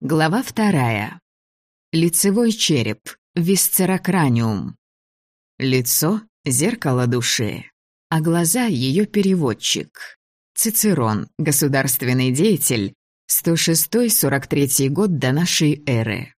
Глава вторая. Лицевой череп. Висцерокраниум. Лицо — зеркало души, а глаза — ее переводчик. Цицерон, государственный деятель, 106-43 год до нашей эры.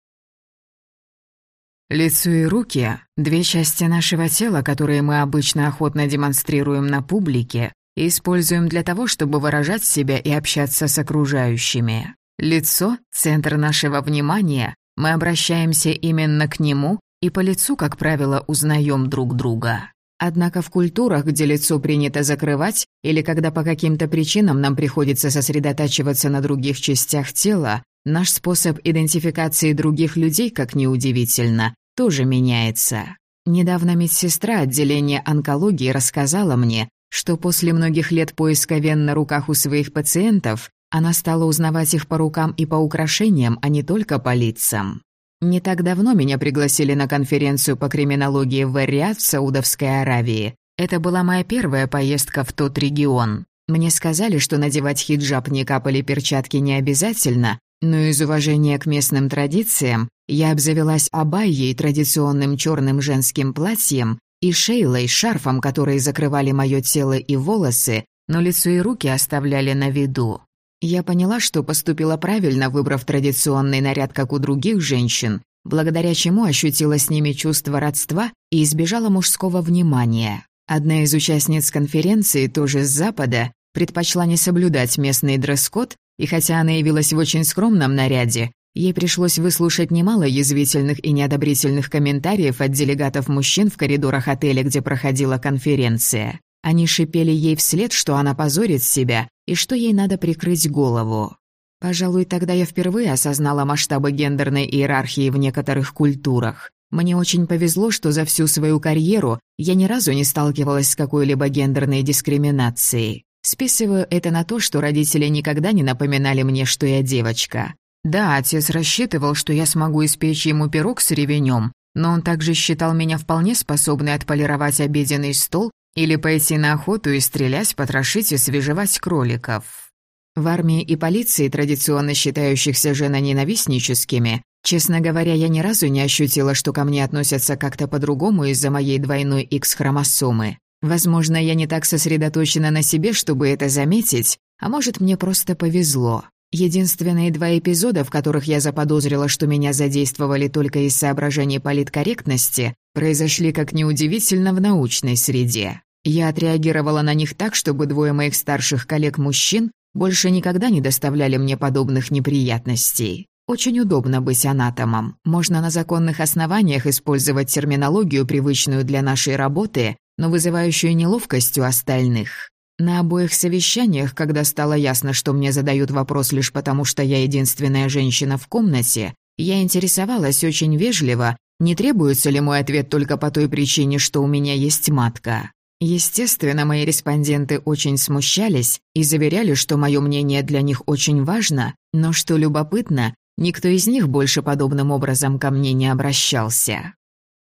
Лицо и руки — две части нашего тела, которые мы обычно охотно демонстрируем на публике и используем для того, чтобы выражать себя и общаться с окружающими. Лицо — центр нашего внимания, мы обращаемся именно к нему и по лицу, как правило, узнаем друг друга. Однако в культурах, где лицо принято закрывать, или когда по каким-то причинам нам приходится сосредотачиваться на других частях тела, наш способ идентификации других людей, как неудивительно, тоже меняется. Недавно медсестра отделения онкологии рассказала мне, что после многих лет поиска вен на руках у своих пациентов она стала узнавать их по рукам и по украшениям, а не только по лицам. Не так давно меня пригласили на конференцию по криминологии в Вариат в Саудовской Аравии. Это была моя первая поездка в тот регион. Мне сказали, что надевать хиджаб, никап или перчатки не обязательно, но из уважения к местным традициям я обзавелась абайей, традиционным черным женским платьем, и шейлой, шарфом, которые закрывали мое тело и волосы, но лицо и руки оставляли на виду. Я поняла, что поступила правильно, выбрав традиционный наряд, как у других женщин, благодаря чему ощутила с ними чувство родства и избежала мужского внимания. Одна из участниц конференции, тоже с Запада, предпочла не соблюдать местный дресс-код, и хотя она явилась в очень скромном наряде, ей пришлось выслушать немало язвительных и неодобрительных комментариев от делегатов мужчин в коридорах отеля, где проходила конференция. Они шипели ей вслед, что она позорит себя и что ей надо прикрыть голову. Пожалуй, тогда я впервые осознала масштабы гендерной иерархии в некоторых культурах. Мне очень повезло, что за всю свою карьеру я ни разу не сталкивалась с какой-либо гендерной дискриминацией. Списываю это на то, что родители никогда не напоминали мне, что я девочка. Да, отец рассчитывал, что я смогу испечь ему пирог с ревенем, но он также считал меня вполне способной отполировать обеденный стол или пойти на охоту и стрелять, потрошить и свежевать кроликов. В армии и полиции, традиционно считающихся женоненавистническими, честно говоря, я ни разу не ощутила, что ко мне относятся как-то по-другому из-за моей двойной X-хромосомы. Возможно, я не так сосредоточена на себе, чтобы это заметить, а может, мне просто повезло. Единственные два эпизода, в которых я заподозрила, что меня задействовали только из соображений политкорректности, произошли, как неудивительно, в научной среде. Я отреагировала на них так, чтобы двое моих старших коллег-мужчин больше никогда не доставляли мне подобных неприятностей. Очень удобно быть анатомом. Можно на законных основаниях использовать терминологию, привычную для нашей работы, но вызывающую неловкость у остальных. На обоих совещаниях, когда стало ясно, что мне задают вопрос лишь потому, что я единственная женщина в комнате, я интересовалась очень вежливо, не требуется ли мой ответ только по той причине, что у меня есть матка. Естественно, мои респонденты очень смущались и заверяли, что мое мнение для них очень важно, но что любопытно, никто из них больше подобным образом ко мне не обращался.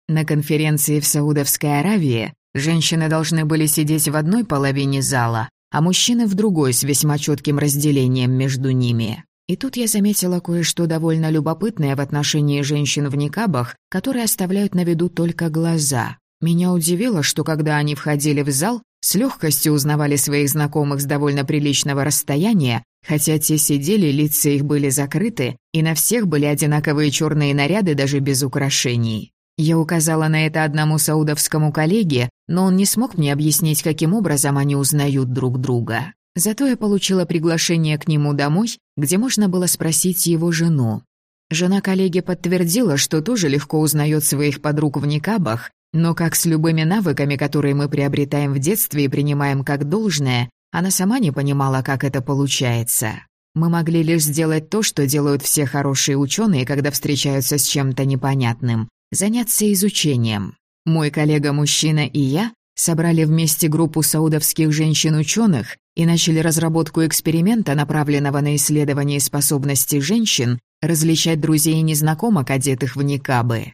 На конференции в Саудовской Аравии женщины должны были сидеть в одной половине зала, а мужчины в другой с весьма четким разделением между ними. И тут я заметила кое-что довольно любопытное в отношении женщин в никабах, которые оставляют на виду только глаза. Меня удивило, что когда они входили в зал, с легкостью узнавали своих знакомых с довольно приличного расстояния, хотя те сидели, лица их были закрыты, и на всех были одинаковые черные наряды даже без украшений. Я указала на это одному саудовскому коллеге, но он не смог мне объяснить, каким образом они узнают друг друга. Зато я получила приглашение к нему домой, где можно было спросить его жену. Жена коллеги подтвердила, что тоже легко узнает своих подруг в никабах, но как с любыми навыками, которые мы приобретаем в детстве и принимаем как должное, она сама не понимала, как это получается. Мы могли лишь сделать то, что делают все хорошие ученые, когда встречаются с чем-то непонятным – заняться изучением. Мой коллега-мужчина и я собрали вместе группу саудовских женщин-ученых и начали разработку эксперимента, направленного на исследование способностей женщин различать друзей и незнакомок, одетых в никабы.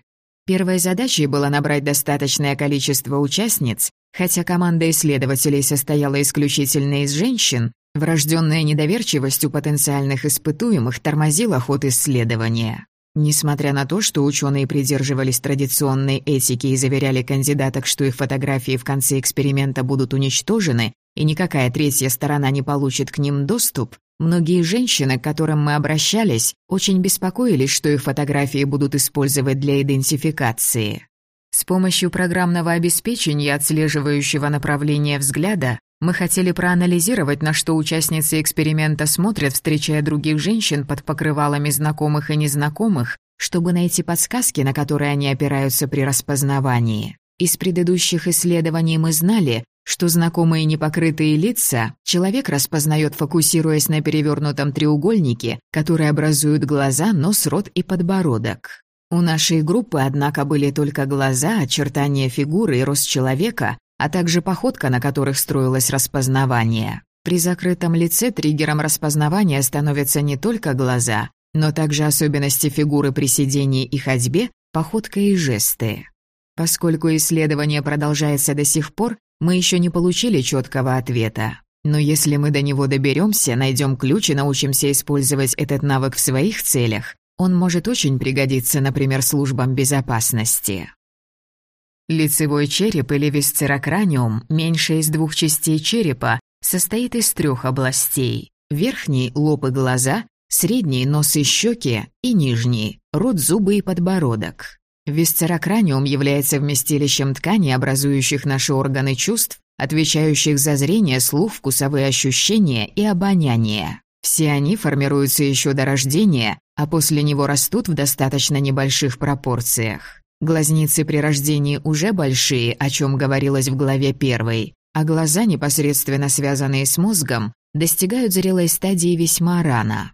Первой задачей было набрать достаточное количество участниц, хотя команда исследователей состояла исключительно из женщин, Врожденная недоверчивость у потенциальных испытуемых тормозила ход исследования. Несмотря на то, что ученые придерживались традиционной этики и заверяли кандидаток, что их фотографии в конце эксперимента будут уничтожены, и никакая третья сторона не получит к ним доступ, многие женщины, к которым мы обращались, очень беспокоились, что их фотографии будут использовать для идентификации. С помощью программного обеспечения, отслеживающего направление взгляда, мы хотели проанализировать, на что участницы эксперимента смотрят, встречая других женщин под покрывалами знакомых и незнакомых, чтобы найти подсказки, на которые они опираются при распознавании. Из предыдущих исследований мы знали, что знакомые непокрытые лица человек распознает, фокусируясь на перевернутом треугольнике, который образуют глаза, нос, рот и подбородок. У нашей группы, однако, были только глаза, очертания фигуры и рост человека, а также походка, на которых строилось распознавание. При закрытом лице триггером распознавания становятся не только глаза, но также особенности фигуры при сидении и ходьбе, походка и жесты. Поскольку исследование продолжается до сих пор, мы еще не получили четкого ответа. Но если мы до него доберемся, найдем ключ и научимся использовать этот навык в своих целях, он может очень пригодиться, например, службам безопасности. Лицевой череп или висцерокраниум, меньшая из двух частей черепа, состоит из трех областей. Верхний – лоб и глаза, средний – нос и щеки и нижний – рот, зубы и подбородок. Висцерокраниум является вместилищем тканей, образующих наши органы чувств, отвечающих за зрение, слух, вкусовые ощущения и обоняние. Все они формируются еще до рождения, а после него растут в достаточно небольших пропорциях. Глазницы при рождении уже большие, о чем говорилось в главе первой, а глаза, непосредственно связанные с мозгом, достигают зрелой стадии весьма рано.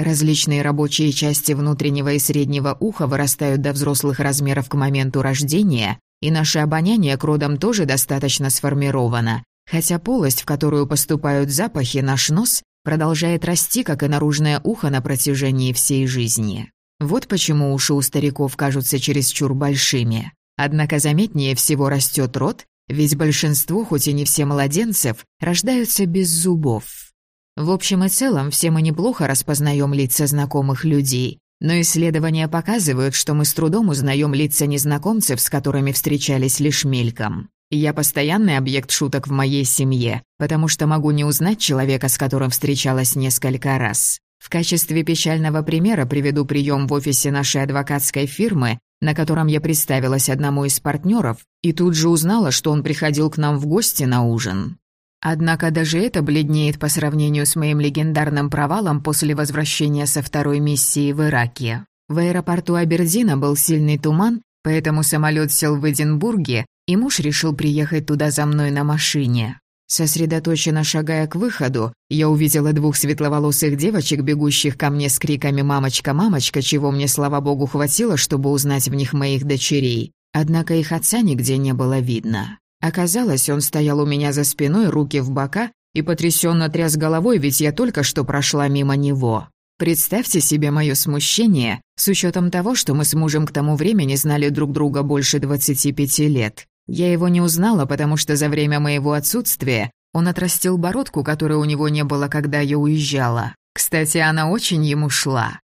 Различные рабочие части внутреннего и среднего уха вырастают до взрослых размеров к моменту рождения, и наше обоняние к родам тоже достаточно сформировано, хотя полость, в которую поступают запахи, наш нос, продолжает расти, как и наружное ухо на протяжении всей жизни. Вот почему уши у стариков кажутся чересчур большими. Однако заметнее всего растет рот, ведь большинство, хоть и не все младенцев, рождаются без зубов. В общем и целом, все мы неплохо распознаем лица знакомых людей, но исследования показывают, что мы с трудом узнаем лица незнакомцев, с которыми встречались лишь мельком. Я постоянный объект шуток в моей семье, потому что могу не узнать человека, с которым встречалась несколько раз. В качестве печального примера приведу прием в офисе нашей адвокатской фирмы, на котором я представилась одному из партнеров и тут же узнала, что он приходил к нам в гости на ужин. Однако даже это бледнеет по сравнению с моим легендарным провалом после возвращения со второй миссии в Ираке. В аэропорту Абердина был сильный туман, поэтому самолет сел в Эдинбурге, и муж решил приехать туда за мной на машине. Сосредоточенно шагая к выходу, я увидела двух светловолосых девочек, бегущих ко мне с криками «Мамочка, мамочка», чего мне, слава богу, хватило, чтобы узнать в них моих дочерей. Однако их отца нигде не было видно. Оказалось, он стоял у меня за спиной, руки в бока, и потрясенно тряс головой, ведь я только что прошла мимо него. Представьте себе мое смущение, с учетом того, что мы с мужем к тому времени знали друг друга больше 25 лет. Я его не узнала, потому что за время моего отсутствия он отрастил бородку, которой у него не было, когда я уезжала. Кстати, она очень ему шла.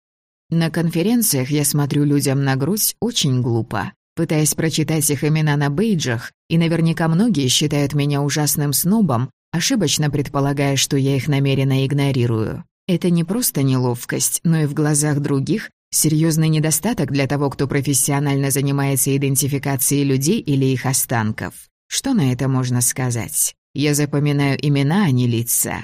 На конференциях я смотрю людям на грудь очень глупо пытаясь прочитать их имена на бейджах, и наверняка многие считают меня ужасным снобом, ошибочно предполагая, что я их намеренно игнорирую. Это не просто неловкость, но и в глазах других серьезный недостаток для того, кто профессионально занимается идентификацией людей или их останков. Что на это можно сказать? Я запоминаю имена, а не лица.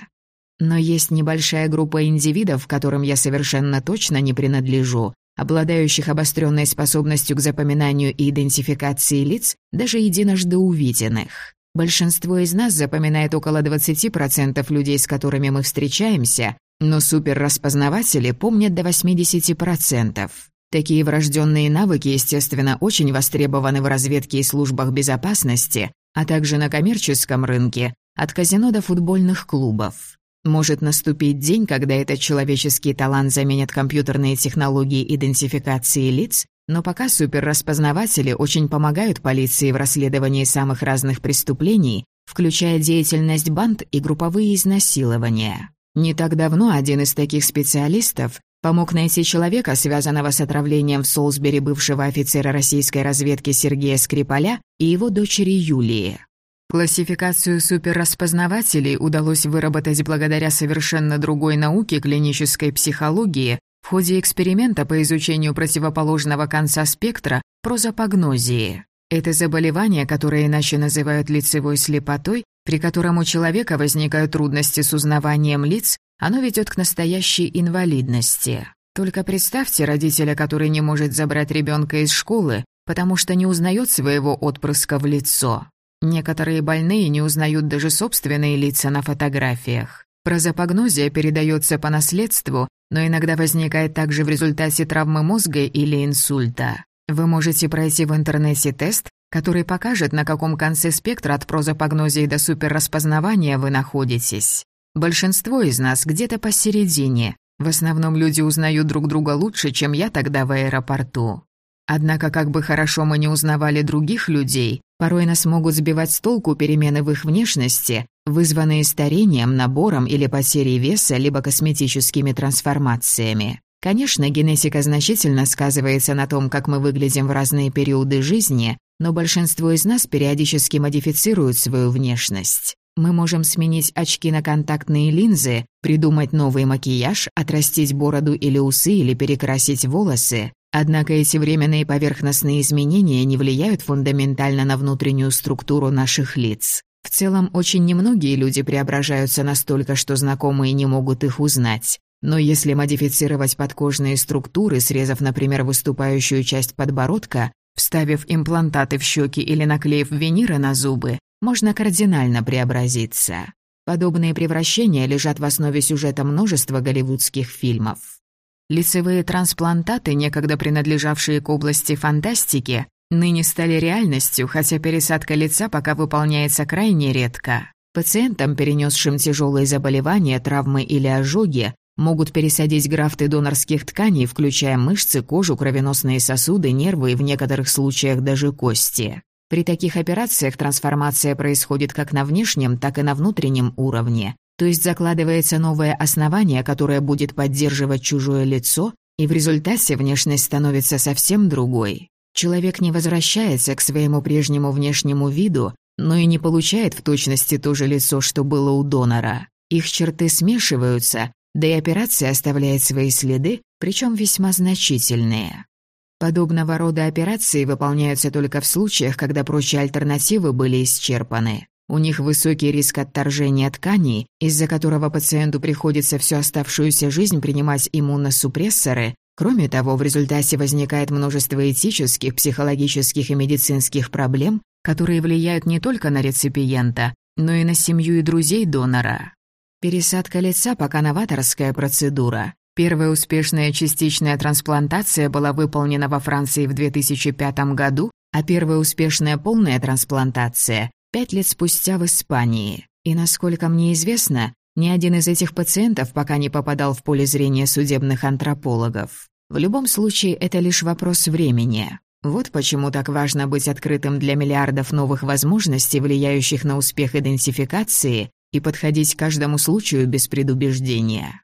Но есть небольшая группа индивидов, которым я совершенно точно не принадлежу, обладающих обостренной способностью к запоминанию и идентификации лиц, даже единожды увиденных. Большинство из нас запоминает около 20% людей, с которыми мы встречаемся, но суперраспознаватели помнят до 80%. Такие врожденные навыки, естественно, очень востребованы в разведке и службах безопасности, а также на коммерческом рынке, от казино до футбольных клубов. Может наступить день, когда этот человеческий талант заменят компьютерные технологии идентификации лиц, но пока суперраспознаватели очень помогают полиции в расследовании самых разных преступлений, включая деятельность банд и групповые изнасилования. Не так давно один из таких специалистов помог найти человека, связанного с отравлением в Солсбери бывшего офицера российской разведки Сергея Скрипаля и его дочери Юлии. Классификацию суперраспознавателей удалось выработать благодаря совершенно другой науке клинической психологии в ходе эксперимента по изучению противоположного конца спектра прозапогнозии. Это заболевание, которое иначе называют лицевой слепотой, при котором у человека возникают трудности с узнаванием лиц, оно ведет к настоящей инвалидности. Только представьте родителя, который не может забрать ребенка из школы, потому что не узнает своего отпрыска в лицо. Некоторые больные не узнают даже собственные лица на фотографиях. Прозапогнозия передается по наследству, но иногда возникает также в результате травмы мозга или инсульта. Вы можете пройти в интернете тест, который покажет, на каком конце спектра от прозапогнозии до суперраспознавания вы находитесь. Большинство из нас где-то посередине. В основном люди узнают друг друга лучше, чем я тогда в аэропорту. Однако, как бы хорошо мы не узнавали других людей, порой нас могут сбивать с толку перемены в их внешности, вызванные старением, набором или потерей веса, либо косметическими трансформациями. Конечно, генетика значительно сказывается на том, как мы выглядим в разные периоды жизни, но большинство из нас периодически модифицируют свою внешность. Мы можем сменить очки на контактные линзы, придумать новый макияж, отрастить бороду или усы или перекрасить волосы, Однако эти временные поверхностные изменения не влияют фундаментально на внутреннюю структуру наших лиц. В целом, очень немногие люди преображаются настолько, что знакомые не могут их узнать. Но если модифицировать подкожные структуры, срезав, например, выступающую часть подбородка, вставив имплантаты в щеки или наклеив виниры на зубы, можно кардинально преобразиться. Подобные превращения лежат в основе сюжета множества голливудских фильмов. Лицевые трансплантаты, некогда принадлежавшие к области фантастики, ныне стали реальностью, хотя пересадка лица пока выполняется крайне редко. Пациентам, перенесшим тяжелые заболевания, травмы или ожоги, могут пересадить графты донорских тканей, включая мышцы, кожу, кровеносные сосуды, нервы и в некоторых случаях даже кости. При таких операциях трансформация происходит как на внешнем, так и на внутреннем уровне, то есть закладывается новое основание, которое будет поддерживать чужое лицо, и в результате внешность становится совсем другой. Человек не возвращается к своему прежнему внешнему виду, но и не получает в точности то же лицо, что было у донора. Их черты смешиваются, да и операция оставляет свои следы, причем весьма значительные. Подобного рода операции выполняются только в случаях, когда прочие альтернативы были исчерпаны. У них высокий риск отторжения тканей, из-за которого пациенту приходится всю оставшуюся жизнь принимать иммуносупрессоры. Кроме того, в результате возникает множество этических, психологических и медицинских проблем, которые влияют не только на реципиента, но и на семью и друзей донора. Пересадка лица пока новаторская процедура. Первая успешная частичная трансплантация была выполнена во Франции в 2005 году, а первая успешная полная трансплантация пять лет спустя в Испании. И, насколько мне известно, ни один из этих пациентов пока не попадал в поле зрения судебных антропологов. В любом случае, это лишь вопрос времени. Вот почему так важно быть открытым для миллиардов новых возможностей, влияющих на успех идентификации, и подходить к каждому случаю без предубеждения.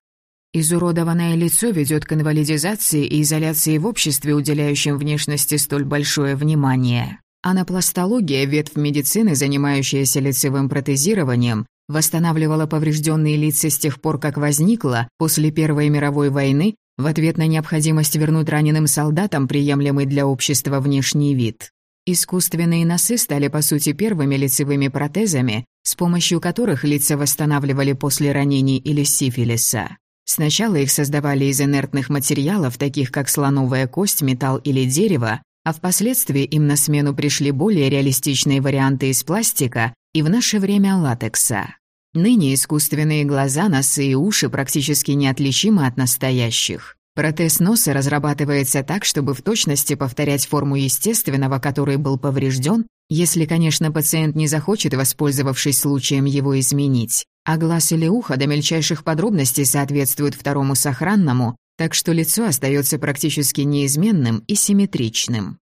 Изуродованное лицо ведет к инвалидизации и изоляции в обществе, уделяющем внешности столь большое внимание. Анапластология, ветвь медицины, занимающаяся лицевым протезированием, восстанавливала поврежденные лица с тех пор, как возникла, после Первой мировой войны, в ответ на необходимость вернуть раненым солдатам приемлемый для общества внешний вид. Искусственные носы стали, по сути, первыми лицевыми протезами, с помощью которых лица восстанавливали после ранений или сифилиса. Сначала их создавали из инертных материалов, таких как слоновая кость, металл или дерево, а впоследствии им на смену пришли более реалистичные варианты из пластика и в наше время латекса. Ныне искусственные глаза, носы и уши практически неотличимы от настоящих. Протез носа разрабатывается так, чтобы в точности повторять форму естественного, который был поврежден, если, конечно, пациент не захочет, воспользовавшись случаем, его изменить. А глаз или ухо до мельчайших подробностей соответствуют второму сохранному, так что лицо остается практически неизменным и симметричным.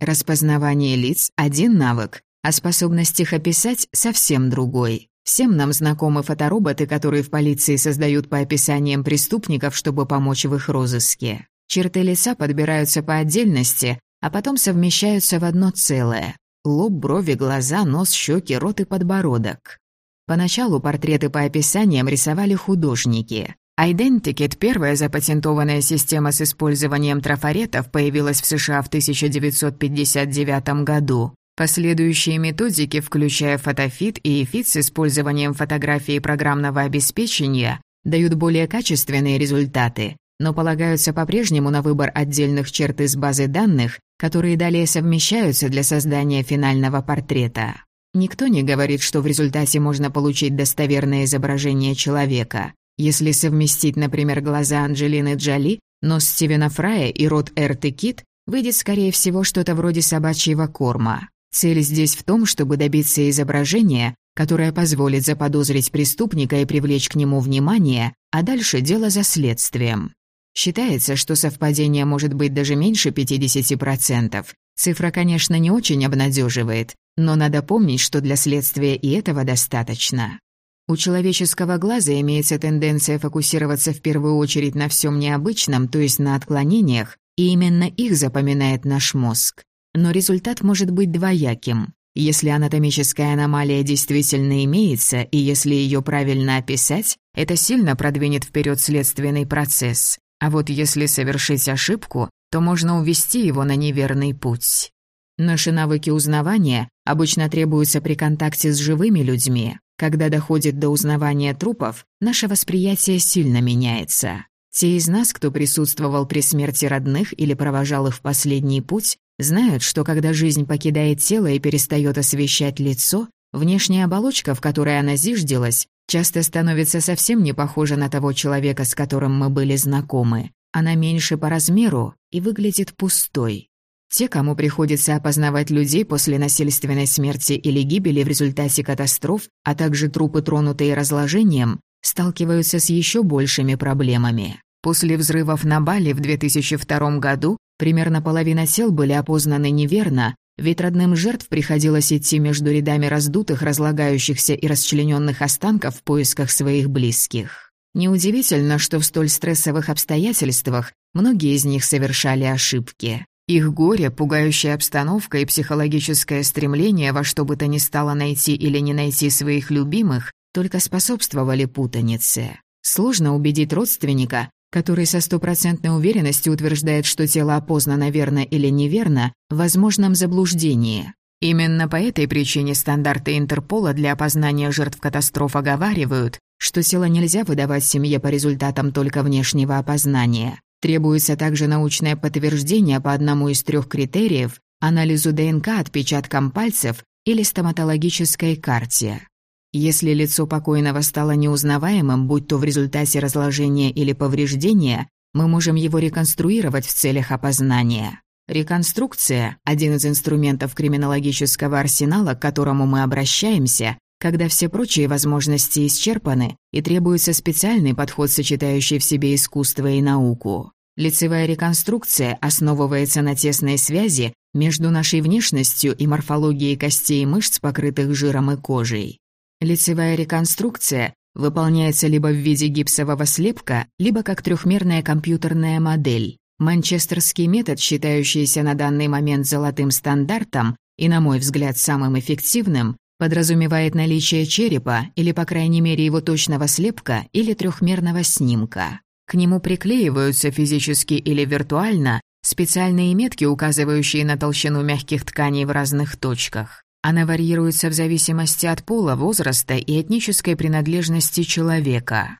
Распознавание лиц – один навык, а способность их описать совсем другой. Всем нам знакомы фотороботы, которые в полиции создают по описаниям преступников, чтобы помочь в их розыске. Черты лица подбираются по отдельности, а потом совмещаются в одно целое. Лоб, брови, глаза, нос, щеки, рот и подбородок. Поначалу портреты по описаниям рисовали художники. Identikit, первая запатентованная система с использованием трафаретов, появилась в США в 1959 году. Последующие методики, включая фотофит и эфит с использованием фотографии программного обеспечения, дают более качественные результаты, но полагаются по-прежнему на выбор отдельных черт из базы данных, которые далее совмещаются для создания финального портрета. Никто не говорит, что в результате можно получить достоверное изображение человека. Если совместить, например, глаза Анджелины Джоли, нос Стивена Фрая и рот Эрты Кит, выйдет, скорее всего, что-то вроде собачьего корма. Цель здесь в том, чтобы добиться изображения, которое позволит заподозрить преступника и привлечь к нему внимание, а дальше дело за следствием. Считается, что совпадение может быть даже меньше 50%. Цифра, конечно, не очень обнадеживает, но надо помнить, что для следствия и этого достаточно. У человеческого глаза имеется тенденция фокусироваться в первую очередь на всем необычном, то есть на отклонениях, и именно их запоминает наш мозг. Но результат может быть двояким. Если анатомическая аномалия действительно имеется, и если ее правильно описать, это сильно продвинет вперед следственный процесс. А вот если совершить ошибку, то можно увести его на неверный путь. Наши навыки узнавания обычно требуются при контакте с живыми людьми, когда доходит до узнавания трупов, наше восприятие сильно меняется. Те из нас, кто присутствовал при смерти родных или провожал их в последний путь, знают, что когда жизнь покидает тело и перестает освещать лицо, внешняя оболочка, в которой она зиждилась, часто становится совсем не похожа на того человека, с которым мы были знакомы. Она меньше по размеру и выглядит пустой. Те, кому приходится опознавать людей после насильственной смерти или гибели в результате катастроф, а также трупы, тронутые разложением, сталкиваются с еще большими проблемами. После взрывов на Бали в 2002 году примерно половина тел были опознаны неверно, ведь родным жертв приходилось идти между рядами раздутых, разлагающихся и расчлененных останков в поисках своих близких. Неудивительно, что в столь стрессовых обстоятельствах многие из них совершали ошибки. Их горе, пугающая обстановка и психологическое стремление во что бы то ни стало найти или не найти своих любимых только способствовали путанице. Сложно убедить родственника, который со стопроцентной уверенностью утверждает, что тело опознано верно или неверно, в возможном заблуждении. Именно по этой причине стандарты Интерпола для опознания жертв катастроф оговаривают, что тело нельзя выдавать семье по результатам только внешнего опознания. Требуется также научное подтверждение по одному из трех критериев – анализу ДНК отпечаткам пальцев или стоматологической карте. Если лицо покойного стало неузнаваемым, будь то в результате разложения или повреждения, мы можем его реконструировать в целях опознания. Реконструкция – один из инструментов криминологического арсенала, к которому мы обращаемся, когда все прочие возможности исчерпаны и требуется специальный подход, сочетающий в себе искусство и науку. Лицевая реконструкция основывается на тесной связи между нашей внешностью и морфологией костей и мышц, покрытых жиром и кожей. Лицевая реконструкция выполняется либо в виде гипсового слепка, либо как трехмерная компьютерная модель. Манчестерский метод, считающийся на данный момент золотым стандартом и, на мой взгляд, самым эффективным, подразумевает наличие черепа или, по крайней мере, его точного слепка или трехмерного снимка. К нему приклеиваются физически или виртуально специальные метки, указывающие на толщину мягких тканей в разных точках. Она варьируется в зависимости от пола, возраста и этнической принадлежности человека.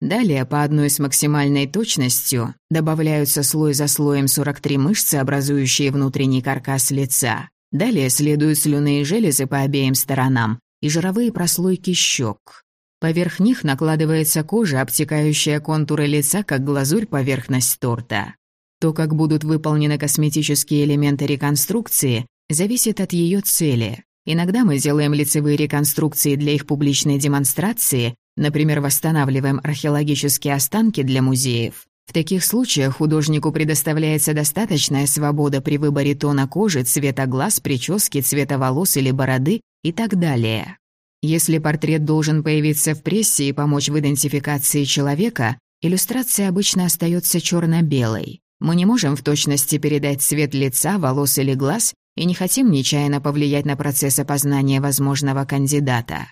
Далее по одной с максимальной точностью добавляются слой за слоем 43 мышцы, образующие внутренний каркас лица. Далее следуют слюнные железы по обеим сторонам и жировые прослойки щек. Поверх них накладывается кожа, обтекающая контуры лица, как глазурь поверхность торта. То, как будут выполнены косметические элементы реконструкции, зависит от ее цели. Иногда мы делаем лицевые реконструкции для их публичной демонстрации, например, восстанавливаем археологические останки для музеев. В таких случаях художнику предоставляется достаточная свобода при выборе тона кожи, цвета глаз, прически, цвета волос или бороды и так далее. Если портрет должен появиться в прессе и помочь в идентификации человека, иллюстрация обычно остается черно-белой. Мы не можем в точности передать цвет лица, волос или глаз и не хотим нечаянно повлиять на процесс опознания возможного кандидата.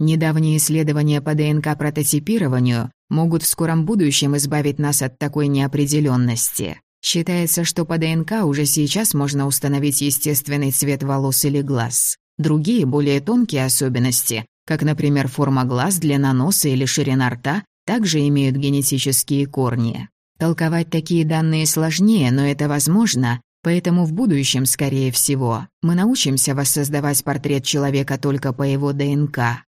Недавние исследования по ДНК-прототипированию могут в скором будущем избавить нас от такой неопределенности. Считается, что по ДНК уже сейчас можно установить естественный цвет волос или глаз. Другие, более тонкие особенности, как, например, форма глаз, длина носа или ширина рта, также имеют генетические корни. Толковать такие данные сложнее, но это возможно, поэтому в будущем, скорее всего, мы научимся воссоздавать портрет человека только по его ДНК.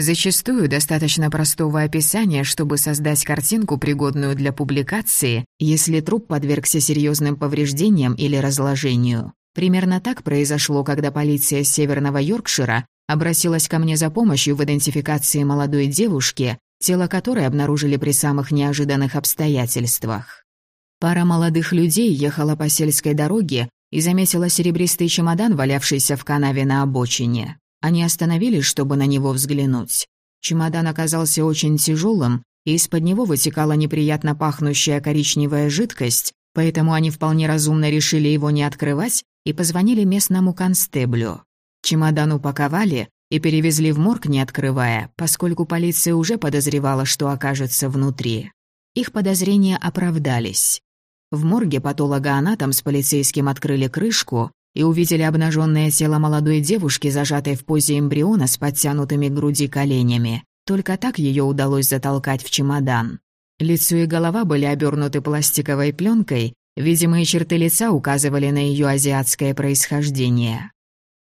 Зачастую достаточно простого описания, чтобы создать картинку, пригодную для публикации, если труп подвергся серьезным повреждениям или разложению. Примерно так произошло, когда полиция Северного Йоркшира обратилась ко мне за помощью в идентификации молодой девушки, тело которой обнаружили при самых неожиданных обстоятельствах. Пара молодых людей ехала по сельской дороге и заметила серебристый чемодан, валявшийся в канаве на обочине. Они остановились, чтобы на него взглянуть. Чемодан оказался очень тяжелым, и из-под него вытекала неприятно пахнущая коричневая жидкость, поэтому они вполне разумно решили его не открывать и позвонили местному констеблю. Чемодан упаковали и перевезли в морг, не открывая, поскольку полиция уже подозревала, что окажется внутри. Их подозрения оправдались. В морге патологоанатом с полицейским открыли крышку, и увидели обнаженное тело молодой девушки, зажатой в позе эмбриона с подтянутыми груди коленями. Только так ее удалось затолкать в чемодан. Лицо и голова были обернуты пластиковой пленкой, видимые черты лица указывали на ее азиатское происхождение.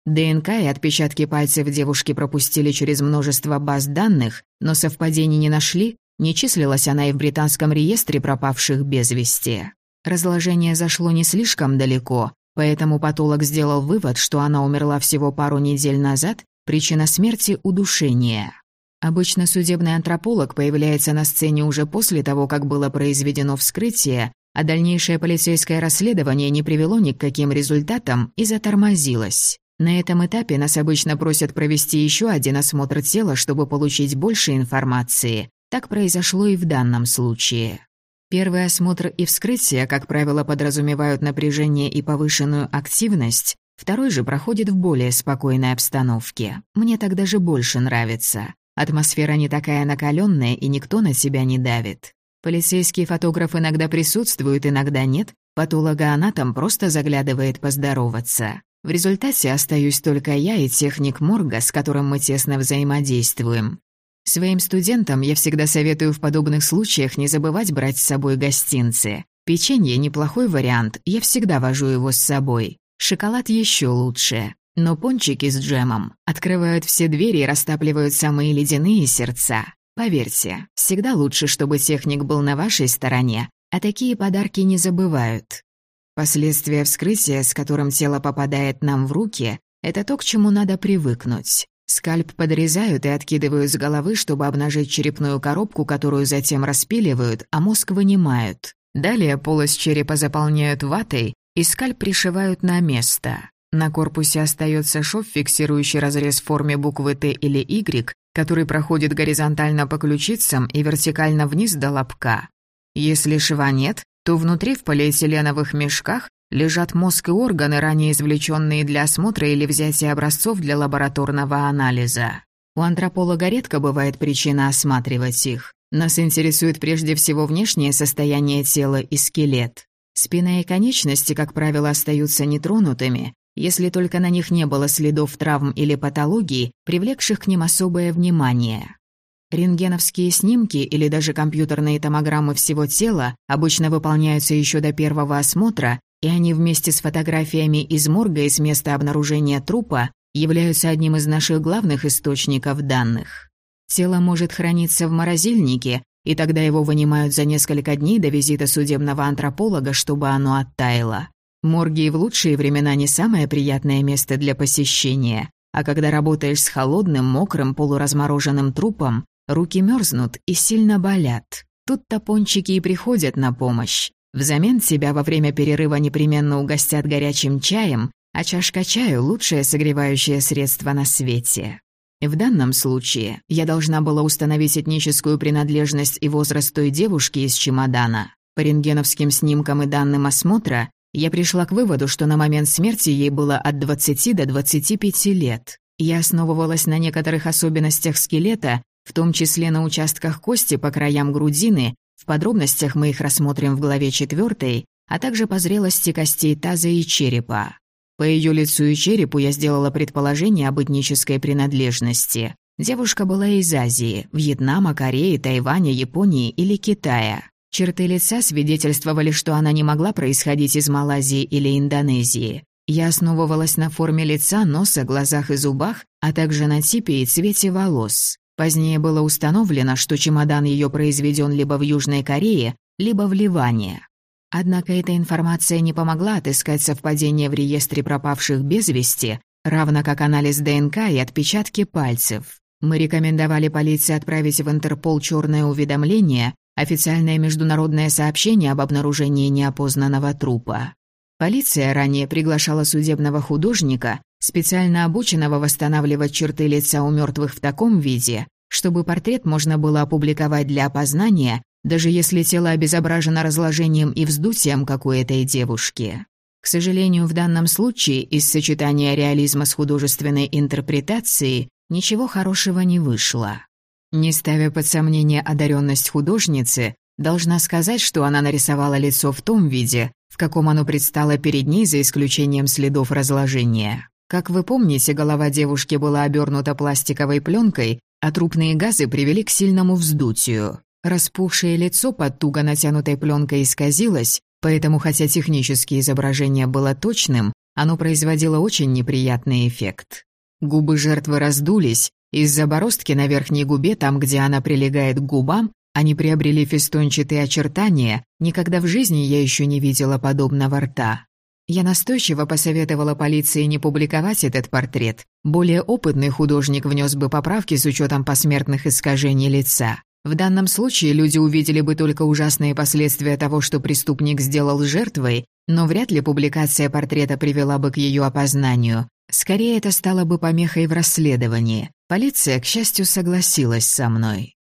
ДНК и отпечатки пальцев девушки пропустили через множество баз данных, но совпадений не нашли, не числилась она и в британском реестре пропавших без вести. Разложение зашло не слишком далеко, Поэтому патолог сделал вывод, что она умерла всего пару недель назад, причина смерти – удушение. Обычно судебный антрополог появляется на сцене уже после того, как было произведено вскрытие, а дальнейшее полицейское расследование не привело ни к каким результатам и затормозилось. На этом этапе нас обычно просят провести еще один осмотр тела, чтобы получить больше информации. Так произошло и в данном случае. Первый осмотр и вскрытие, как правило, подразумевают напряжение и повышенную активность, второй же проходит в более спокойной обстановке. Мне так даже больше нравится. Атмосфера не такая накаленная, и никто на себя не давит. Полицейский фотограф иногда присутствует, иногда нет, патологоанатом просто заглядывает поздороваться. В результате остаюсь только я и техник морга, с которым мы тесно взаимодействуем. Своим студентам я всегда советую в подобных случаях не забывать брать с собой гостинцы. Печенье – неплохой вариант, я всегда вожу его с собой. Шоколад еще лучше. Но пончики с джемом открывают все двери и растапливают самые ледяные сердца. Поверьте, всегда лучше, чтобы техник был на вашей стороне, а такие подарки не забывают. Последствия вскрытия, с которым тело попадает нам в руки, это то, к чему надо привыкнуть. Скальп подрезают и откидывают с головы, чтобы обнажить черепную коробку, которую затем распиливают, а мозг вынимают. Далее полость черепа заполняют ватой, и скальп пришивают на место. На корпусе остается шов, фиксирующий разрез в форме буквы Т или Y, который проходит горизонтально по ключицам и вертикально вниз до лобка. Если шва нет, то внутри в полиэтиленовых мешках лежат мозг и органы, ранее извлеченные для осмотра или взятия образцов для лабораторного анализа. У антрополога редко бывает причина осматривать их. Нас интересует прежде всего внешнее состояние тела и скелет. Спина и конечности, как правило, остаются нетронутыми, если только на них не было следов травм или патологий, привлекших к ним особое внимание. Рентгеновские снимки или даже компьютерные томограммы всего тела обычно выполняются еще до первого осмотра и они вместе с фотографиями из морга и с места обнаружения трупа являются одним из наших главных источников данных. Тело может храниться в морозильнике, и тогда его вынимают за несколько дней до визита судебного антрополога, чтобы оно оттаяло. Морги в лучшие времена не самое приятное место для посещения, а когда работаешь с холодным, мокрым, полуразмороженным трупом, руки мерзнут и сильно болят. Тут-то пончики и приходят на помощь. Взамен себя во время перерыва непременно угостят горячим чаем, а чашка чаю – лучшее согревающее средство на свете. В данном случае я должна была установить этническую принадлежность и возраст той девушки из чемодана. По рентгеновским снимкам и данным осмотра я пришла к выводу, что на момент смерти ей было от 20 до 25 лет. Я основывалась на некоторых особенностях скелета, в том числе на участках кости по краям грудины, в подробностях мы их рассмотрим в главе 4, а также по зрелости костей таза и черепа. По ее лицу и черепу я сделала предположение об этнической принадлежности. Девушка была из Азии, Вьетнама, Кореи, Тайваня, Японии или Китая. Черты лица свидетельствовали, что она не могла происходить из Малайзии или Индонезии. Я основывалась на форме лица, носа, глазах и зубах, а также на типе и цвете волос. Позднее было установлено, что чемодан ее произведен либо в Южной Корее, либо в Ливане. Однако эта информация не помогла отыскать совпадение в реестре пропавших без вести, равно как анализ ДНК и отпечатки пальцев. Мы рекомендовали полиции отправить в Интерпол черное уведомление, официальное международное сообщение об обнаружении неопознанного трупа. Полиция ранее приглашала судебного художника, специально обученного восстанавливать черты лица у мертвых в таком виде, чтобы портрет можно было опубликовать для опознания даже если тело обезображено разложением и вздутием, как у этой девушки. К сожалению, в данном случае из сочетания реализма с художественной интерпретацией ничего хорошего не вышло. Не ставя под сомнение одаренность художницы, должна сказать, что она нарисовала лицо в том виде, в каком оно предстало перед ней за исключением следов разложения. Как вы помните, голова девушки была обернута пластиковой пленкой, а трупные газы привели к сильному вздутию. Распухшее лицо под туго натянутой пленкой исказилось, поэтому хотя технически изображение было точным, оно производило очень неприятный эффект. Губы жертвы раздулись, из-за бороздки на верхней губе, там, где она прилегает к губам, они приобрели фестончатые очертания, никогда в жизни я еще не видела подобного рта. Я настойчиво посоветовала полиции не публиковать этот портрет. Более опытный художник внес бы поправки с учетом посмертных искажений лица. В данном случае люди увидели бы только ужасные последствия того, что преступник сделал жертвой, но вряд ли публикация портрета привела бы к ее опознанию. Скорее, это стало бы помехой в расследовании. Полиция, к счастью, согласилась со мной.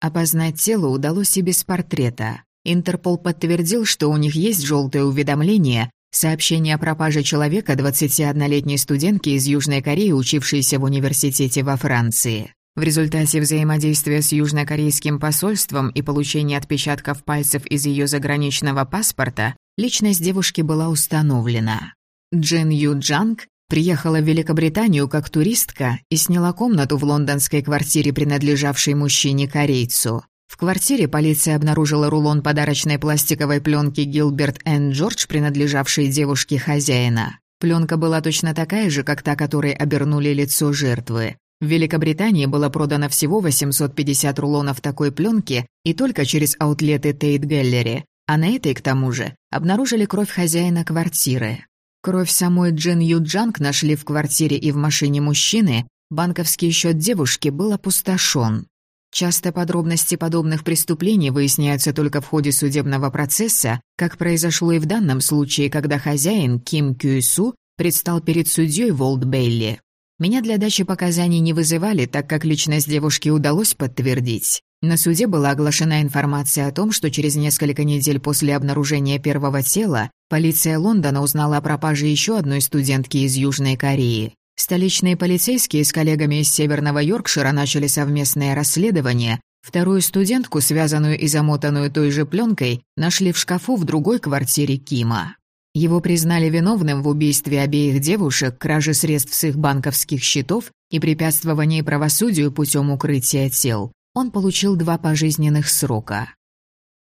Опознать тело удалось и без портрета. Интерпол подтвердил, что у них есть желтое уведомление, сообщение о пропаже человека 21-летней студентки из Южной Кореи, учившейся в университете во Франции. В результате взаимодействия с южнокорейским посольством и получения отпечатков пальцев из ее заграничного паспорта личность девушки была установлена. Джин Ю Джанг приехала в Великобританию как туристка и сняла комнату в лондонской квартире, принадлежавшей мужчине-корейцу. В квартире полиция обнаружила рулон подарочной пластиковой пленки Гилберт Н. Джордж, принадлежавшей девушке хозяина. Пленка была точно такая же, как та, которой обернули лицо жертвы. В Великобритании было продано всего 850 рулонов такой пленки и только через аутлеты Тейт Геллери, а на этой, к тому же, обнаружили кровь хозяина квартиры. Кровь самой Джин Юджанг нашли в квартире и в машине мужчины, банковский счет девушки был опустошен. Часто подробности подобных преступлений выясняются только в ходе судебного процесса, как произошло и в данном случае, когда хозяин Ким Кюйсу предстал перед судьей Волт Бейли. Меня для дачи показаний не вызывали, так как личность девушки удалось подтвердить. На суде была оглашена информация о том, что через несколько недель после обнаружения первого тела полиция Лондона узнала о пропаже еще одной студентки из Южной Кореи. Столичные полицейские с коллегами из Северного Йоркшира начали совместное расследование. Вторую студентку, связанную и замотанную той же пленкой, нашли в шкафу в другой квартире Кима. Его признали виновным в убийстве обеих девушек, краже средств с их банковских счетов и препятствовании правосудию путем укрытия тел. Он получил два пожизненных срока.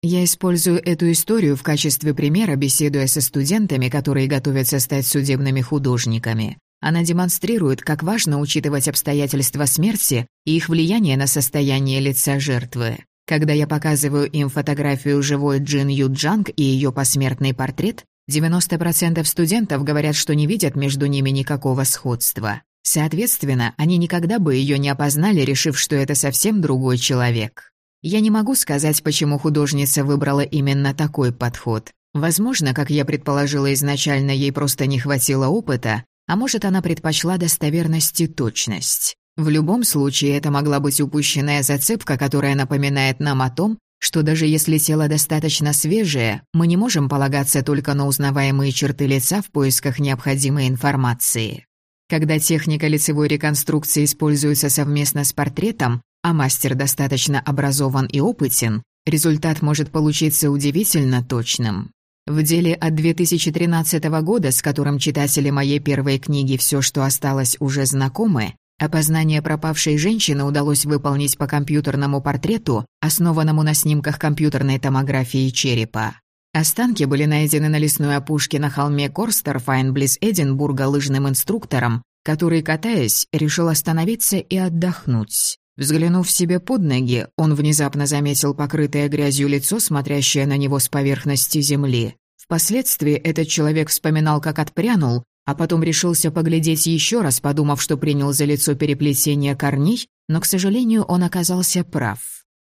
Я использую эту историю в качестве примера, беседуя со студентами, которые готовятся стать судебными художниками. Она демонстрирует, как важно учитывать обстоятельства смерти и их влияние на состояние лица жертвы. Когда я показываю им фотографию живой Джин Ю Джанг и ее посмертный портрет, 90% студентов говорят, что не видят между ними никакого сходства. Соответственно, они никогда бы ее не опознали, решив, что это совсем другой человек. Я не могу сказать, почему художница выбрала именно такой подход. Возможно, как я предположила изначально, ей просто не хватило опыта, а может, она предпочла достоверность и точность. В любом случае, это могла быть упущенная зацепка, которая напоминает нам о том, что даже если тело достаточно свежее, мы не можем полагаться только на узнаваемые черты лица в поисках необходимой информации. Когда техника лицевой реконструкции используется совместно с портретом, а мастер достаточно образован и опытен, результат может получиться удивительно точным. В деле от 2013 года, с которым читатели моей первой книги «Все, что осталось» уже знакомы, опознание пропавшей женщины удалось выполнить по компьютерному портрету, основанному на снимках компьютерной томографии черепа. Останки были найдены на лесной опушке на холме Корстерфайн близ Эдинбурга лыжным инструктором, который, катаясь, решил остановиться и отдохнуть. Взглянув себе под ноги, он внезапно заметил покрытое грязью лицо, смотрящее на него с поверхности земли. Впоследствии этот человек вспоминал, как отпрянул, а потом решился поглядеть еще раз, подумав, что принял за лицо переплетение корней, но, к сожалению, он оказался прав.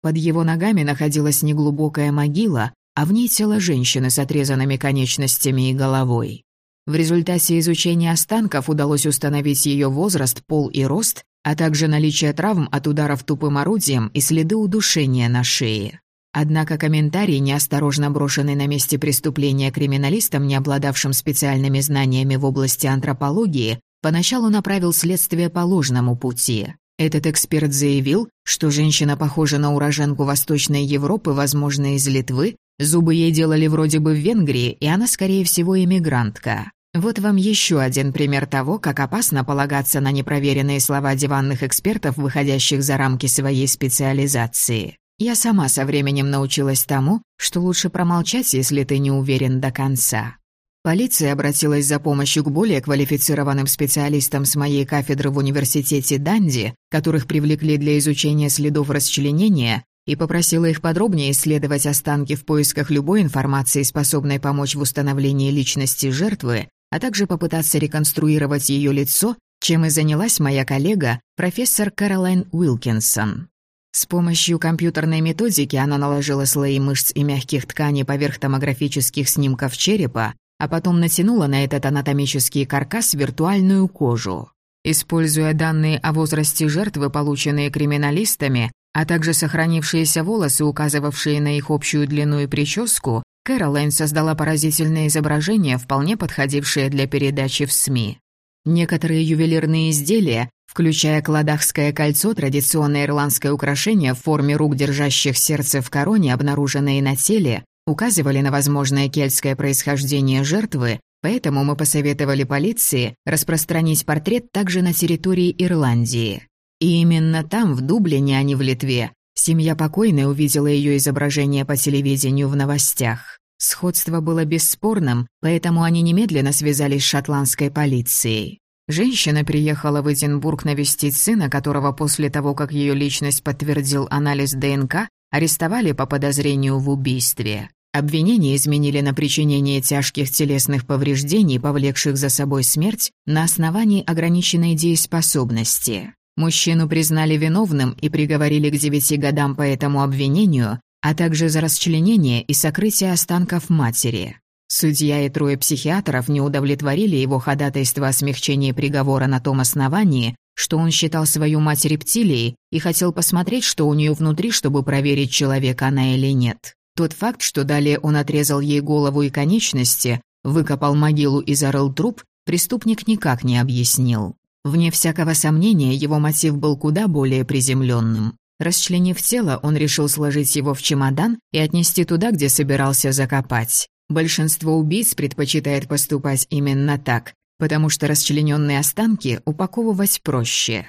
Под его ногами находилась неглубокая могила, а в ней тело женщины с отрезанными конечностями и головой. В результате изучения останков удалось установить ее возраст, пол и рост, а также наличие травм от ударов тупым орудием и следы удушения на шее. Однако комментарий, неосторожно брошенный на месте преступления криминалистам, не обладавшим специальными знаниями в области антропологии, поначалу направил следствие по ложному пути. Этот эксперт заявил, что женщина похожа на уроженку Восточной Европы, возможно, из Литвы, зубы ей делали вроде бы в Венгрии, и она, скорее всего, иммигрантка. Вот вам еще один пример того, как опасно полагаться на непроверенные слова диванных экспертов, выходящих за рамки своей специализации. Я сама со временем научилась тому, что лучше промолчать, если ты не уверен до конца. Полиция обратилась за помощью к более квалифицированным специалистам с моей кафедры в университете Данди, которых привлекли для изучения следов расчленения, и попросила их подробнее исследовать останки в поисках любой информации, способной помочь в установлении личности жертвы, а также попытаться реконструировать ее лицо, чем и занялась моя коллега, профессор Каролайн Уилкинсон. С помощью компьютерной методики она наложила слои мышц и мягких тканей поверх томографических снимков черепа, а потом натянула на этот анатомический каркас виртуальную кожу. Используя данные о возрасте жертвы, полученные криминалистами, а также сохранившиеся волосы, указывавшие на их общую длину и прическу, Кэролайн создала поразительное изображение, вполне подходившее для передачи в СМИ. Некоторые ювелирные изделия, включая кладахское кольцо, традиционное ирландское украшение в форме рук, держащих сердце в короне, обнаруженные на теле, указывали на возможное кельтское происхождение жертвы, поэтому мы посоветовали полиции распространить портрет также на территории Ирландии. И именно там, в Дублине, а не в Литве, Семья покойной увидела ее изображение по телевидению в новостях. Сходство было бесспорным, поэтому они немедленно связались с шотландской полицией. Женщина приехала в Эдинбург навестить сына, которого после того, как ее личность подтвердил анализ ДНК, арестовали по подозрению в убийстве. Обвинение изменили на причинение тяжких телесных повреждений, повлекших за собой смерть, на основании ограниченной дееспособности. Мужчину признали виновным и приговорили к девяти годам по этому обвинению, а также за расчленение и сокрытие останков матери. Судья и трое психиатров не удовлетворили его ходатайство о смягчении приговора на том основании, что он считал свою мать рептилией и хотел посмотреть, что у нее внутри, чтобы проверить, человек она или нет. Тот факт, что далее он отрезал ей голову и конечности, выкопал могилу и зарыл труп, преступник никак не объяснил. Вне всякого сомнения, его мотив был куда более приземленным. Расчленив тело, он решил сложить его в чемодан и отнести туда, где собирался закопать. Большинство убийц предпочитает поступать именно так, потому что расчлененные останки упаковывать проще.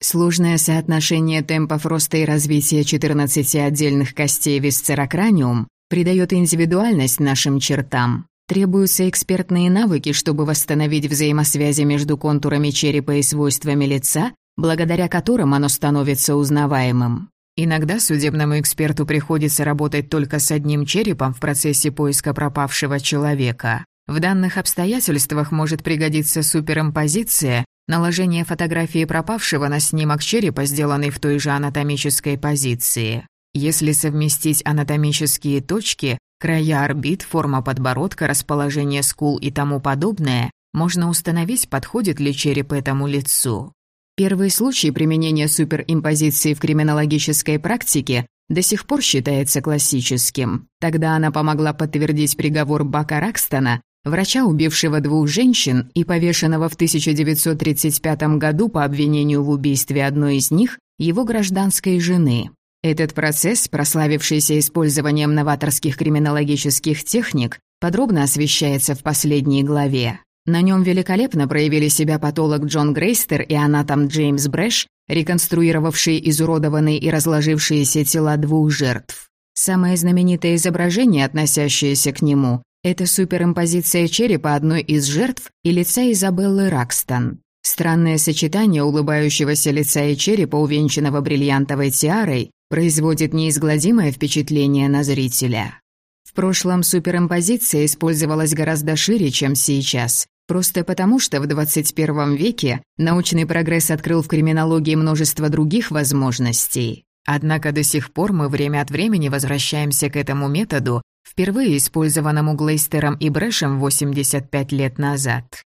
Сложное соотношение темпов роста и развития 14 отдельных костей висцерокраниум придает индивидуальность нашим чертам. Требуются экспертные навыки, чтобы восстановить взаимосвязи между контурами черепа и свойствами лица, благодаря которым оно становится узнаваемым. Иногда судебному эксперту приходится работать только с одним черепом в процессе поиска пропавшего человека. В данных обстоятельствах может пригодиться суперимпозиция, наложение фотографии пропавшего на снимок черепа, сделанный в той же анатомической позиции. Если совместить анатомические точки, края орбит, форма подбородка, расположение скул и тому подобное, можно установить, подходит ли череп этому лицу. Первый случай применения суперимпозиции в криминологической практике до сих пор считается классическим. Тогда она помогла подтвердить приговор Бака Ракстона, врача, убившего двух женщин и повешенного в 1935 году по обвинению в убийстве одной из них, его гражданской жены. Этот процесс, прославившийся использованием новаторских криминологических техник, подробно освещается в последней главе. На нем великолепно проявили себя патолог Джон Грейстер и анатом Джеймс Брэш, реконструировавшие изуродованные и разложившиеся тела двух жертв. Самое знаменитое изображение, относящееся к нему, это суперимпозиция черепа одной из жертв и лица Изабеллы Ракстон. Странное сочетание улыбающегося лица и черепа, увенчанного бриллиантовой тиарой, производит неизгладимое впечатление на зрителя. В прошлом суперимпозиция использовалась гораздо шире, чем сейчас, Просто потому, что в 21 веке научный прогресс открыл в криминологии множество других возможностей. Однако до сих пор мы время от времени возвращаемся к этому методу, впервые использованному Глейстером и Брэшем 85 лет назад.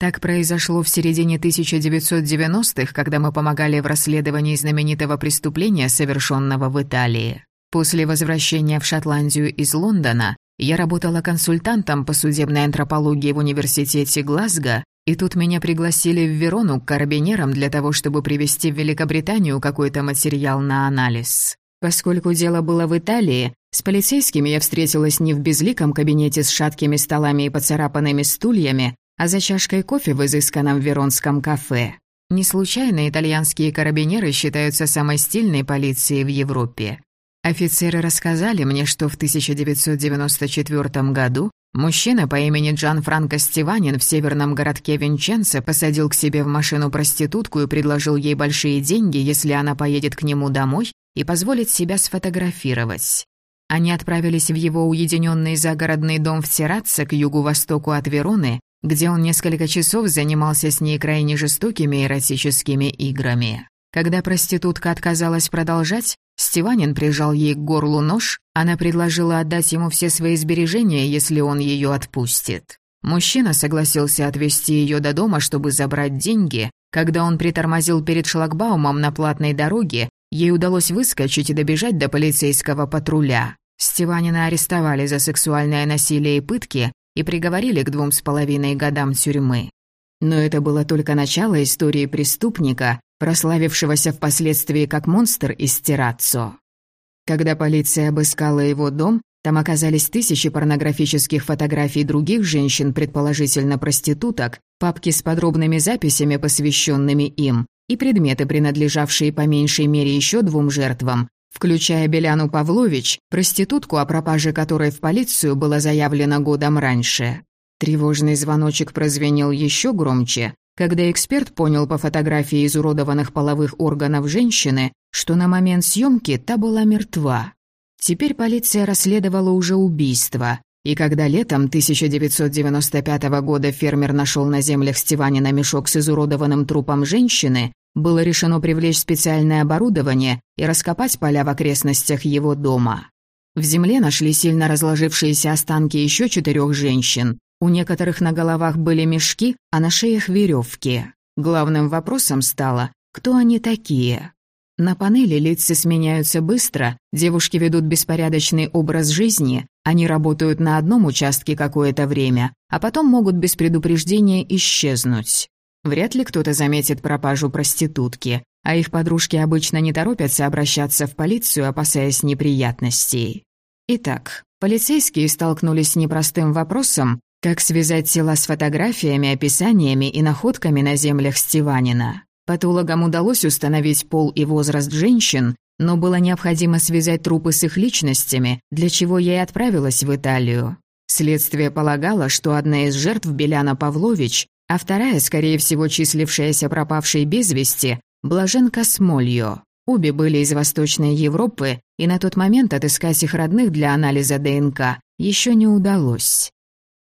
Так произошло в середине 1990-х, когда мы помогали в расследовании знаменитого преступления, совершенного в Италии. После возвращения в Шотландию из Лондона я работала консультантом по судебной антропологии в университете Глазго, и тут меня пригласили в Верону к карабинерам для того, чтобы привезти в Великобританию какой-то материал на анализ. Поскольку дело было в Италии, с полицейскими я встретилась не в безликом кабинете с шаткими столами и поцарапанными стульями, а за чашкой кофе в изысканном веронском кафе. Не случайно итальянские карабинеры считаются самой стильной полицией в Европе. Офицеры рассказали мне, что в 1994 году мужчина по имени Джан Франко Стиванин в северном городке Винченце посадил к себе в машину проститутку и предложил ей большие деньги, если она поедет к нему домой и позволит себя сфотографировать. Они отправились в его уединенный загородный дом в Тираццо к югу-востоку от Вероны, где он несколько часов занимался с ней крайне жестокими эротическими играми. Когда проститутка отказалась продолжать, Стиванин прижал ей к горлу нож, она предложила отдать ему все свои сбережения, если он ее отпустит. Мужчина согласился отвезти ее до дома, чтобы забрать деньги. Когда он притормозил перед шлагбаумом на платной дороге, ей удалось выскочить и добежать до полицейского патруля. Стиванина арестовали за сексуальное насилие и пытки и приговорили к двум с половиной годам тюрьмы. Но это было только начало истории преступника, прославившегося впоследствии как монстр из Тираццо. Когда полиция обыскала его дом, там оказались тысячи порнографических фотографий других женщин, предположительно проституток, папки с подробными записями, посвященными им, и предметы, принадлежавшие по меньшей мере еще двум жертвам, включая Беляну Павлович, проститутку, о пропаже которой в полицию было заявлено годом раньше. Тревожный звоночек прозвенел еще громче, когда эксперт понял по фотографии изуродованных половых органов женщины, что на момент съемки та была мертва. Теперь полиция расследовала уже убийство, и когда летом 1995 года фермер нашел на землях Стиванина мешок с изуродованным трупом женщины, было решено привлечь специальное оборудование и раскопать поля в окрестностях его дома. В земле нашли сильно разложившиеся останки еще четырех женщин, у некоторых на головах были мешки, а на шеях веревки. Главным вопросом стало, кто они такие? На панели лица сменяются быстро, девушки ведут беспорядочный образ жизни, они работают на одном участке какое-то время, а потом могут без предупреждения исчезнуть. Вряд ли кто-то заметит пропажу проститутки, а их подружки обычно не торопятся обращаться в полицию, опасаясь неприятностей. Итак, полицейские столкнулись с непростым вопросом, как связать тела с фотографиями, описаниями и находками на землях Стиванина? Патологам удалось установить пол и возраст женщин, но было необходимо связать трупы с их личностями, для чего я и отправилась в Италию. Следствие полагало, что одна из жертв Беляна Павлович, а вторая, скорее всего, числившаяся пропавшей без вести, Блаженка Смольё. Обе были из Восточной Европы, и на тот момент отыскать их родных для анализа ДНК еще не удалось.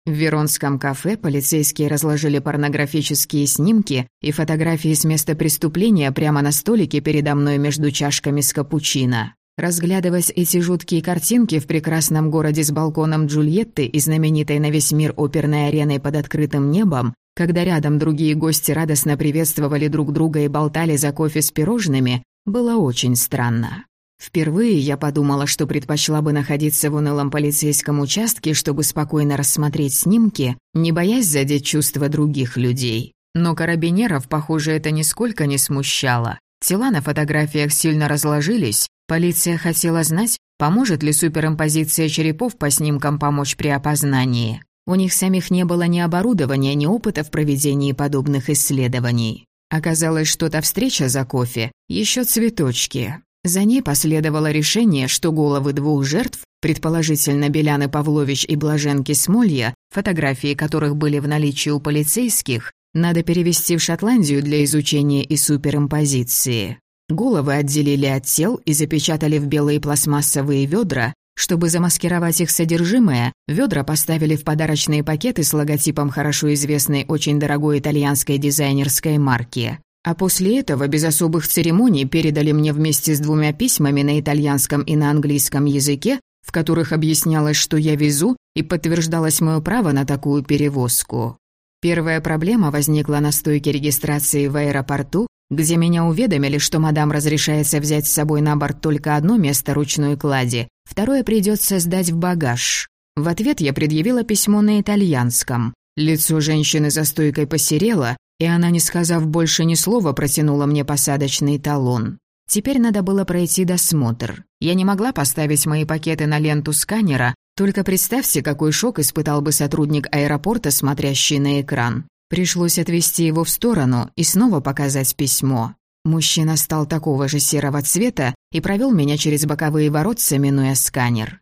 В Веронском кафе полицейские разложили порнографические снимки и фотографии с места преступления прямо на столике передо мной между чашками с капучино. Разглядывать эти жуткие картинки в прекрасном городе с балконом Джульетты и знаменитой на весь мир оперной ареной под открытым небом, когда рядом другие гости радостно приветствовали друг друга и болтали за кофе с пирожными, было очень странно. Впервые я подумала, что предпочла бы находиться в унылом полицейском участке, чтобы спокойно рассмотреть снимки, не боясь задеть чувства других людей. Но карабинеров, похоже, это нисколько не смущало. Тела на фотографиях сильно разложились, полиция хотела знать, поможет ли суперимпозиция черепов по снимкам помочь при опознании. У них самих не было ни оборудования, ни опыта в проведении подобных исследований. Оказалось, что та встреча за кофе – еще цветочки. За ней последовало решение, что головы двух жертв, предположительно Беляны Павлович и Блаженки Смолья, фотографии которых были в наличии у полицейских, надо перевести в Шотландию для изучения и суперимпозиции. Головы отделили от тел и запечатали в белые пластмассовые ведра. Чтобы замаскировать их содержимое, ведра поставили в подарочные пакеты с логотипом хорошо известной очень дорогой итальянской дизайнерской марки. А после этого без особых церемоний передали мне вместе с двумя письмами на итальянском и на английском языке, в которых объяснялось, что я везу, и подтверждалось мое право на такую перевозку. Первая проблема возникла на стойке регистрации в аэропорту, где меня уведомили, что мадам разрешается взять с собой на борт только одно место ручной клади, второе придется сдать в багаж. В ответ я предъявила письмо на итальянском. Лицо женщины за стойкой посерело, и она, не сказав больше ни слова, протянула мне посадочный талон. Теперь надо было пройти досмотр. Я не могла поставить мои пакеты на ленту сканера, только представьте, какой шок испытал бы сотрудник аэропорта, смотрящий на экран. Пришлось отвести его в сторону и снова показать письмо. Мужчина стал такого же серого цвета и провел меня через боковые воротца, минуя сканер.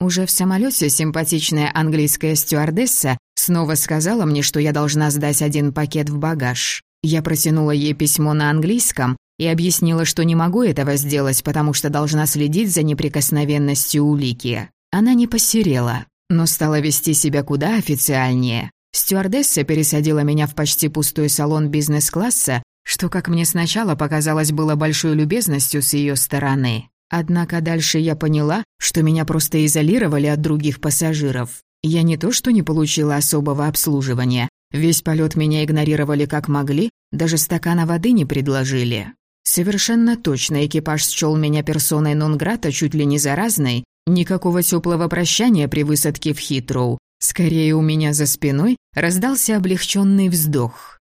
Уже в самолете симпатичная английская стюардесса снова сказала мне, что я должна сдать один пакет в багаж. Я протянула ей письмо на английском и объяснила, что не могу этого сделать, потому что должна следить за неприкосновенностью улики. Она не посерела, но стала вести себя куда официальнее. Стюардесса пересадила меня в почти пустой салон бизнес-класса, что, как мне сначала показалось, было большой любезностью с ее стороны. Однако дальше я поняла, что меня просто изолировали от других пассажиров. Я не то что не получила особого обслуживания, весь полет меня игнорировали как могли, даже стакана воды не предложили. Совершенно точно экипаж счел меня персоной нон-грата чуть ли не заразной, никакого теплого прощания при высадке в Хитроу. Скорее у меня за спиной раздался облегченный вздох.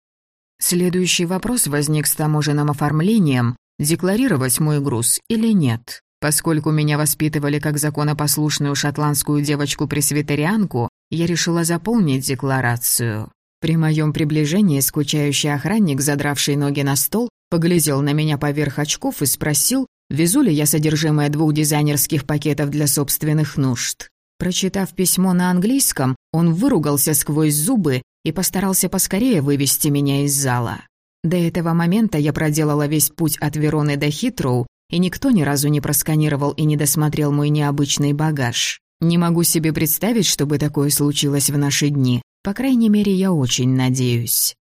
Следующий вопрос возник с таможенным оформлением, декларировать мой груз или нет. Поскольку меня воспитывали как законопослушную шотландскую девочку-пресвитерианку, я решила заполнить декларацию. При моем приближении скучающий охранник, задравший ноги на стол, поглядел на меня поверх очков и спросил, везу ли я содержимое двух дизайнерских пакетов для собственных нужд. Прочитав письмо на английском, он выругался сквозь зубы и постарался поскорее вывести меня из зала. До этого момента я проделала весь путь от Вероны до Хитроу, и никто ни разу не просканировал и не досмотрел мой необычный багаж. Не могу себе представить, чтобы такое случилось в наши дни. По крайней мере, я очень надеюсь.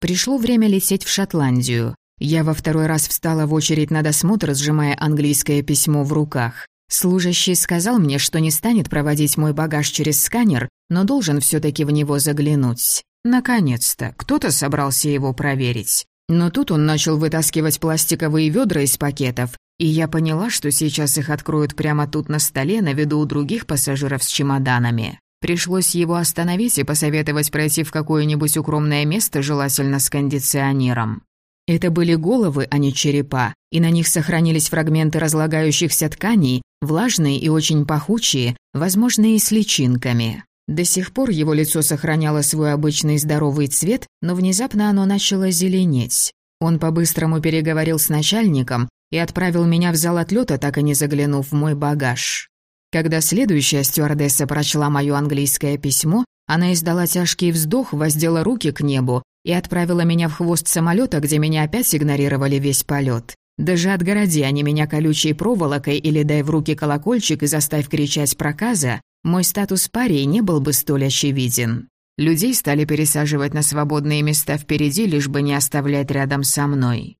Пришло время лететь в Шотландию. Я во второй раз встала в очередь на досмотр, сжимая английское письмо в руках. Служащий сказал мне, что не станет проводить мой багаж через сканер, но должен все таки в него заглянуть. Наконец-то, кто-то собрался его проверить. Но тут он начал вытаскивать пластиковые ведра из пакетов, и я поняла, что сейчас их откроют прямо тут на столе на виду у других пассажиров с чемоданами. Пришлось его остановить и посоветовать пройти в какое-нибудь укромное место, желательно с кондиционером. Это были головы, а не черепа, и на них сохранились фрагменты разлагающихся тканей, влажные и очень пахучие, возможно, и с личинками. До сих пор его лицо сохраняло свой обычный здоровый цвет, но внезапно оно начало зеленеть. Он по-быстрому переговорил с начальником и отправил меня в зал отлета, так и не заглянув в мой багаж. Когда следующая стюардесса прочла мое английское письмо, она издала тяжкий вздох, воздела руки к небу и отправила меня в хвост самолета, где меня опять игнорировали весь полет. Даже отгороди они меня колючей проволокой или дай в руки колокольчик и заставь кричать проказа, мой статус парей не был бы столь очевиден. Людей стали пересаживать на свободные места впереди, лишь бы не оставлять рядом со мной.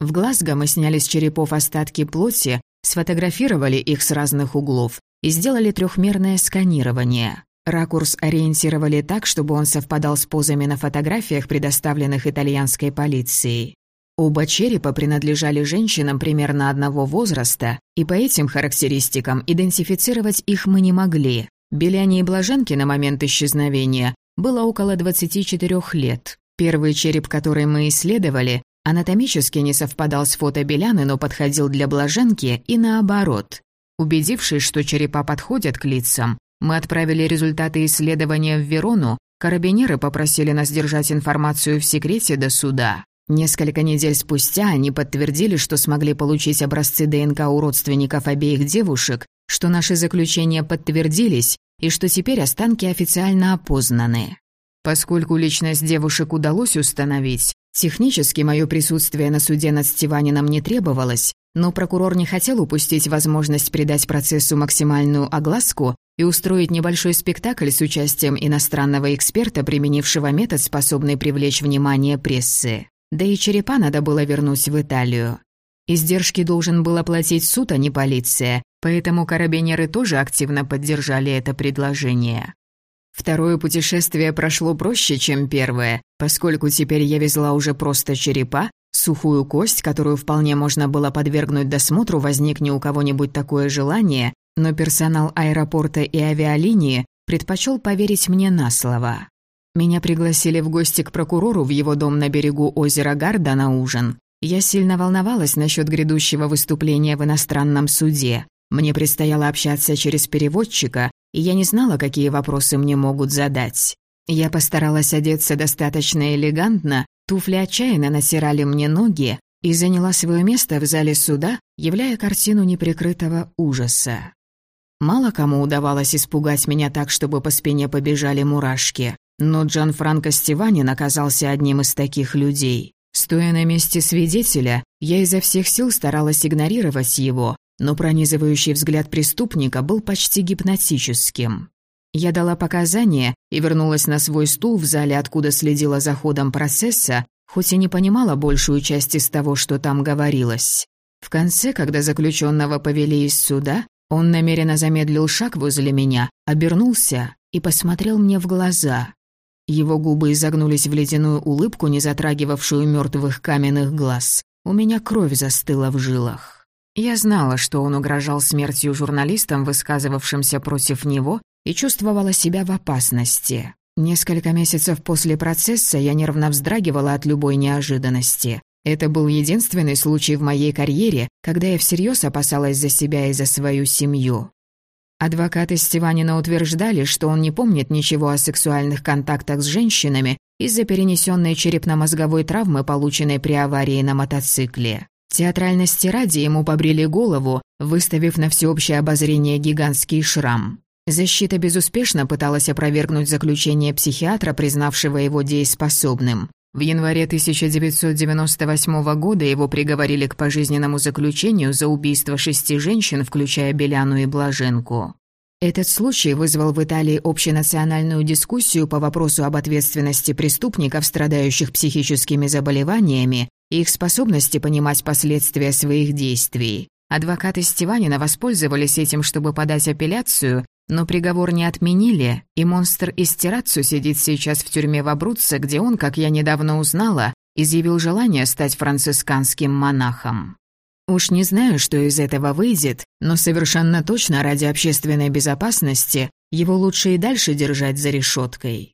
В Глазго мы сняли с черепов остатки плоти, сфотографировали их с разных углов и сделали трехмерное сканирование. Ракурс ориентировали так, чтобы он совпадал с позами на фотографиях, предоставленных итальянской полицией. Оба черепа принадлежали женщинам примерно одного возраста, и по этим характеристикам идентифицировать их мы не могли. Беляне и Блаженке на момент исчезновения было около 24 лет. Первый череп, который мы исследовали, анатомически не совпадал с фото Беляны, но подходил для Блаженки и наоборот. Убедившись, что черепа подходят к лицам, мы отправили результаты исследования в Верону, карабинеры попросили нас держать информацию в секрете до суда. Несколько недель спустя они подтвердили, что смогли получить образцы ДНК у родственников обеих девушек, что наши заключения подтвердились и что теперь останки официально опознаны. Поскольку личность девушек удалось установить, технически мое присутствие на суде над Стиванином не требовалось, но прокурор не хотел упустить возможность придать процессу максимальную огласку и устроить небольшой спектакль с участием иностранного эксперта, применившего метод, способный привлечь внимание прессы. Да и черепа надо было вернуть в Италию. Издержки должен был оплатить суд, а не полиция, поэтому карабинеры тоже активно поддержали это предложение. Второе путешествие прошло проще, чем первое, поскольку теперь я везла уже просто черепа, сухую кость, которую вполне можно было подвергнуть досмотру, возникне у кого-нибудь такое желание, но персонал аэропорта и авиалинии предпочел поверить мне на слово. Меня пригласили в гости к прокурору в его дом на берегу озера Гарда на ужин. Я сильно волновалась насчет грядущего выступления в иностранном суде. Мне предстояло общаться через переводчика, и я не знала, какие вопросы мне могут задать. Я постаралась одеться достаточно элегантно, туфли отчаянно насирали мне ноги и заняла свое место в зале суда, являя картину неприкрытого ужаса. Мало кому удавалось испугать меня так, чтобы по спине побежали мурашки. Но Джан Франко Стиванин оказался одним из таких людей. Стоя на месте свидетеля, я изо всех сил старалась игнорировать его, но пронизывающий взгляд преступника был почти гипнотическим. Я дала показания и вернулась на свой стул в зале, откуда следила за ходом процесса, хоть и не понимала большую часть из того, что там говорилось. В конце, когда заключенного повели из суда, он намеренно замедлил шаг возле меня, обернулся и посмотрел мне в глаза. Его губы изогнулись в ледяную улыбку, не затрагивавшую мертвых каменных глаз. У меня кровь застыла в жилах. Я знала, что он угрожал смертью журналистам, высказывавшимся против него, и чувствовала себя в опасности. Несколько месяцев после процесса я нервно вздрагивала от любой неожиданности. Это был единственный случай в моей карьере, когда я всерьез опасалась за себя и за свою семью. Адвокаты Стиванина утверждали, что он не помнит ничего о сексуальных контактах с женщинами из-за перенесенной черепно-мозговой травмы, полученной при аварии на мотоцикле. Театральности ради ему побрили голову, выставив на всеобщее обозрение гигантский шрам. Защита безуспешно пыталась опровергнуть заключение психиатра, признавшего его дееспособным. В январе 1998 года его приговорили к пожизненному заключению за убийство шести женщин, включая Беляну и Блаженку. Этот случай вызвал в Италии общенациональную дискуссию по вопросу об ответственности преступников, страдающих психическими заболеваниями, и их способности понимать последствия своих действий. Адвокаты Стиванина воспользовались этим, чтобы подать апелляцию, но приговор не отменили, и монстр из Терацу сидит сейчас в тюрьме в Абруцце, где он, как я недавно узнала, изъявил желание стать францисканским монахом. Уж не знаю, что из этого выйдет, но совершенно точно ради общественной безопасности его лучше и дальше держать за решеткой.